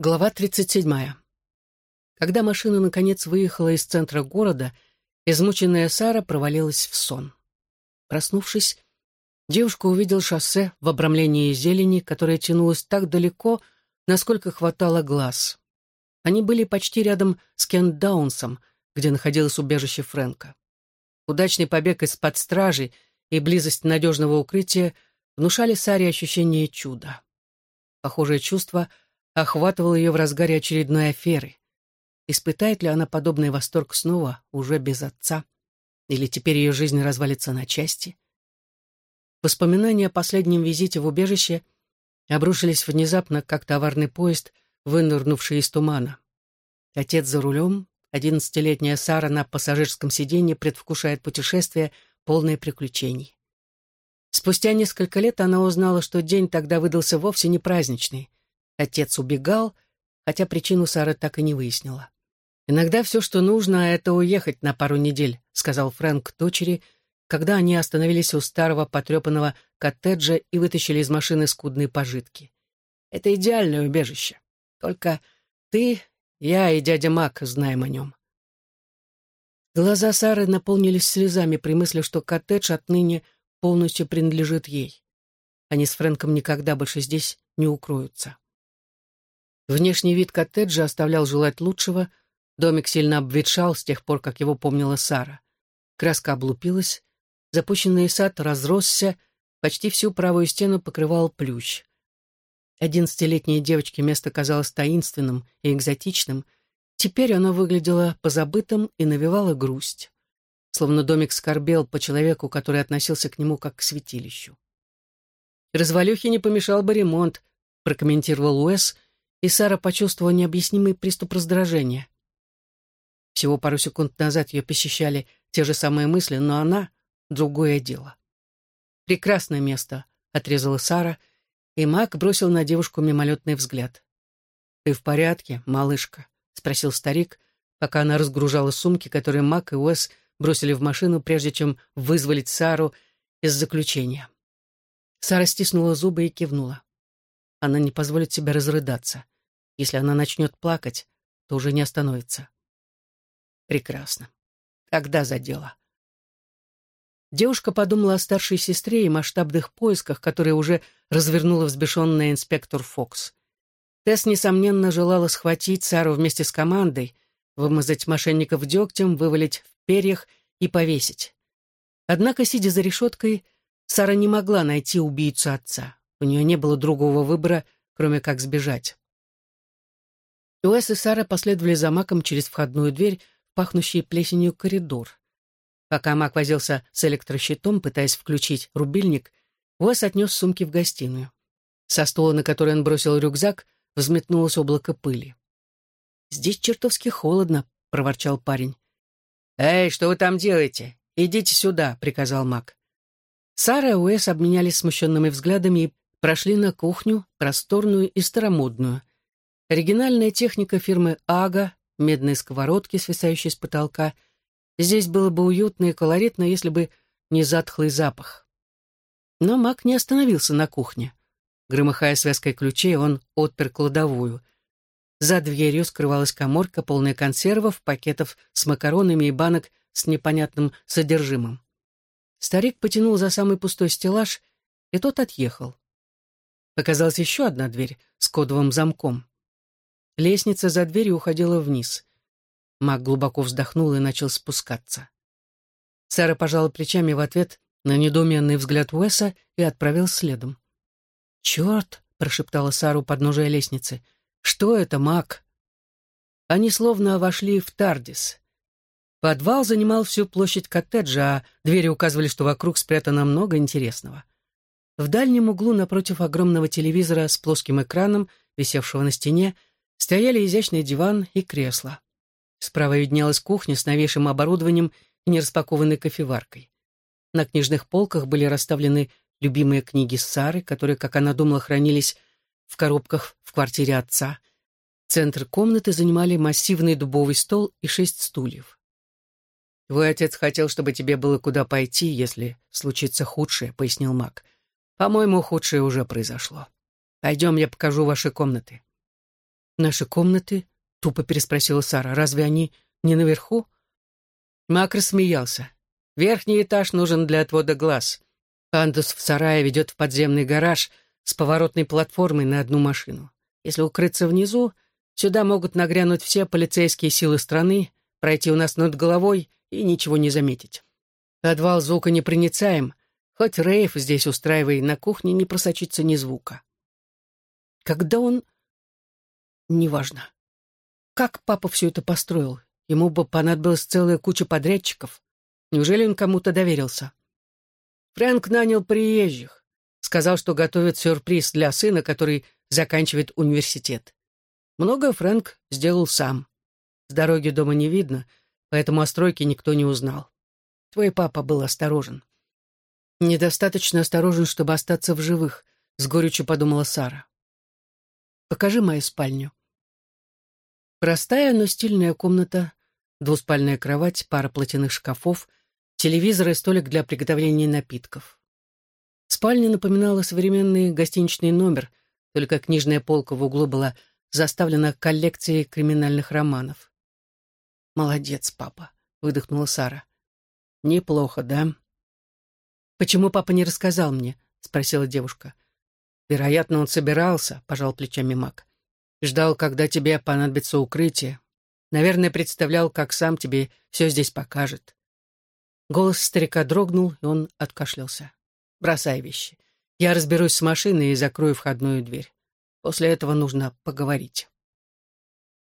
Глава 37. Когда машина, наконец, выехала из центра города, измученная Сара провалилась в сон. Проснувшись, девушка увидела шоссе в обрамлении зелени, которое тянулось так далеко, насколько хватало глаз. Они были почти рядом с Кент-Даунсом, где находилось убежище Фрэнка. Удачный побег из-под стражи и близость надежного укрытия внушали Саре ощущение чуда. Похожее чувство — охватывал ее в разгаре очередной аферы. Испытает ли она подобный восторг снова, уже без отца? Или теперь ее жизнь развалится на части? Воспоминания о последнем визите в убежище обрушились внезапно, как товарный поезд, вынырнувший из тумана. Отец за рулем, одиннадцатилетняя Сара на пассажирском сиденье предвкушает путешествие, полное приключений. Спустя несколько лет она узнала, что день тогда выдался вовсе не праздничный. Отец убегал, хотя причину Сара так и не выяснила. «Иногда все, что нужно, это уехать на пару недель», — сказал Фрэнк дочери, когда они остановились у старого потрепанного коттеджа и вытащили из машины скудные пожитки. «Это идеальное убежище. Только ты, я и дядя Мак знаем о нем». Глаза Сары наполнились слезами при мысли, что коттедж отныне полностью принадлежит ей. Они с Фрэнком никогда больше здесь не укроются. Внешний вид коттеджа оставлял желать лучшего, домик сильно обветшал с тех пор, как его помнила Сара. Краска облупилась, запущенный сад разросся, почти всю правую стену покрывал плющ. Одиннадцатилетней девочке место казалось таинственным и экзотичным, теперь оно выглядело позабытым и навевало грусть. Словно домик скорбел по человеку, который относился к нему как к святилищу. «Развалюхе не помешал бы ремонт», прокомментировал Уэс, и Сара почувствовала необъяснимый приступ раздражения. Всего пару секунд назад ее посещали те же самые мысли, но она — другое дело. «Прекрасное место», — отрезала Сара, и Мак бросил на девушку мимолетный взгляд. «Ты в порядке, малышка?» — спросил старик, пока она разгружала сумки, которые Мак и Уэс бросили в машину, прежде чем вызволить Сару из заключения. Сара стиснула зубы и кивнула. Она не позволит себе разрыдаться. Если она начнет плакать, то уже не остановится. Прекрасно. Когда за дело? Девушка подумала о старшей сестре и масштабных поисках, которые уже развернула взбешенная инспектор Фокс. Тесс, несомненно, желала схватить Сару вместе с командой, вымазать мошенников дегтем, вывалить в перьях и повесить. Однако, сидя за решеткой, Сара не могла найти убийцу отца. У нее не было другого выбора, кроме как сбежать. Уэс и Сара последовали за Маком через входную дверь, пахнущий плесенью коридор. Пока Мак возился с электрощитом, пытаясь включить рубильник, Уэс отнес сумки в гостиную. Со стула, на который он бросил рюкзак, взметнулось облако пыли. «Здесь чертовски холодно», — проворчал парень. «Эй, что вы там делаете? Идите сюда», — приказал Мак. Сара и Уэс обменялись смущенными взглядами и прошли на кухню, просторную и старомодную — Оригинальная техника фирмы «Ага», медные сковородки, свисающие с потолка. Здесь было бы уютно и колоритно, если бы не затхлый запах. Но Мак не остановился на кухне. Громыхая связкой ключей, он отпер кладовую. За дверью скрывалась коморка, полная консервов, пакетов с макаронами и банок с непонятным содержимым. Старик потянул за самый пустой стеллаж, и тот отъехал. Показалась еще одна дверь с кодовым замком. Лестница за дверью уходила вниз. Маг глубоко вздохнул и начал спускаться. Сара пожала плечами в ответ на недоуменный взгляд Уэса и отправил следом. «Черт!» — прошептала Сара у подножия лестницы. «Что это, маг?» Они словно вошли в Тардис. Подвал занимал всю площадь коттеджа, а двери указывали, что вокруг спрятано много интересного. В дальнем углу напротив огромного телевизора с плоским экраном, висевшего на стене, стояли изящный диван и кресло. Справа виднелась кухня с новейшим оборудованием и нераспакованной кофеваркой. На книжных полках были расставлены любимые книги Сары, которые, как она думала, хранились в коробках в квартире отца. Центр комнаты занимали массивный дубовый стол и шесть стульев. «Твой отец хотел, чтобы тебе было куда пойти, если случится худшее», — пояснил Мак. «По-моему, худшее уже произошло. Пойдем, я покажу ваши комнаты». «Наши комнаты?» — тупо переспросила Сара. «Разве они не наверху?» Мак рассмеялся. «Верхний этаж нужен для отвода глаз. Пандус в сарае ведет в подземный гараж с поворотной платформой на одну машину. Если укрыться внизу, сюда могут нагрянуть все полицейские силы страны, пройти у нас над головой и ничего не заметить. Подвал звука непроницаем, хоть рейв здесь устраивай, на кухне не просочится ни звука. Когда он... Неважно. Как папа все это построил? Ему бы понадобилась целая куча подрядчиков. Неужели он кому-то доверился? Фрэнк нанял приезжих. Сказал, что готовит сюрприз для сына, который заканчивает университет. Много Фрэнк сделал сам. С дороги дома не видно, поэтому о стройке никто не узнал. Твой папа был осторожен. Недостаточно осторожен, чтобы остаться в живых, с горечью подумала Сара. Покажи мою спальню. Простая, но стильная комната, двуспальная кровать, пара платяных шкафов, телевизор и столик для приготовления напитков. Спальня напоминала современный гостиничный номер, только книжная полка в углу была заставлена коллекцией криминальных романов. «Молодец, папа», — выдохнула Сара. «Неплохо, да?» «Почему папа не рассказал мне?» — спросила девушка. «Вероятно, он собирался», — пожал плечами Мак. «Ждал, когда тебе понадобится укрытие. Наверное, представлял, как сам тебе все здесь покажет». Голос старика дрогнул, и он откашлялся. «Бросай вещи. Я разберусь с машиной и закрою входную дверь. После этого нужно поговорить».